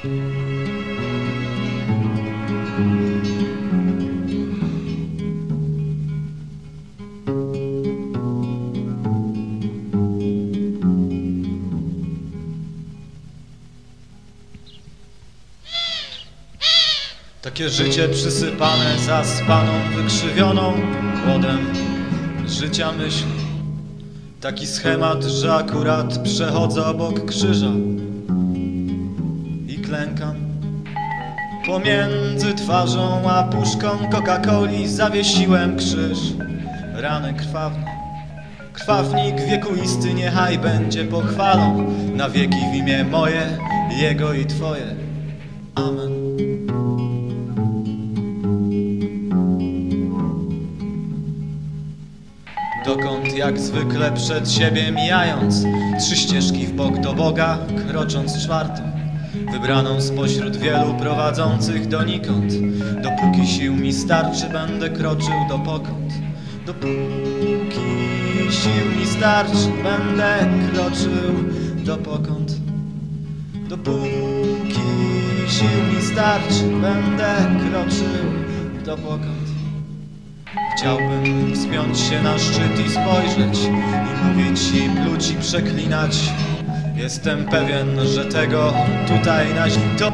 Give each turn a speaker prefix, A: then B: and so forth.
A: Takie życie przysypane zaspaną, wykrzywioną głodem życia. Taki schemat, że akurat przechodzę obok krzyża klękam. Pomiędzy twarzą a puszką Coca-Coli zawiesiłem krzyż, rany krwawne. Krwawnik wiekuisty niechaj będzie pochwalą na wieki w imię moje, jego i twoje. Amen. Dokąd jak zwykle przed siebie mijając Trzy ścieżki w bok do Boga, krocząc czwartą Wybraną spośród wielu prowadzących donikąd. Dopóki sił mi starczy, będę kroczył do pokąd. Dopóki sił mi starczy, będę kroczył do pokąd. Dopóki sił mi starczy, będę kroczył do pokąd. Chciałbym wspiąć się na szczyt i spojrzeć I mówić i pluć i przeklinać Jestem pewien, że tego tutaj na ziemi to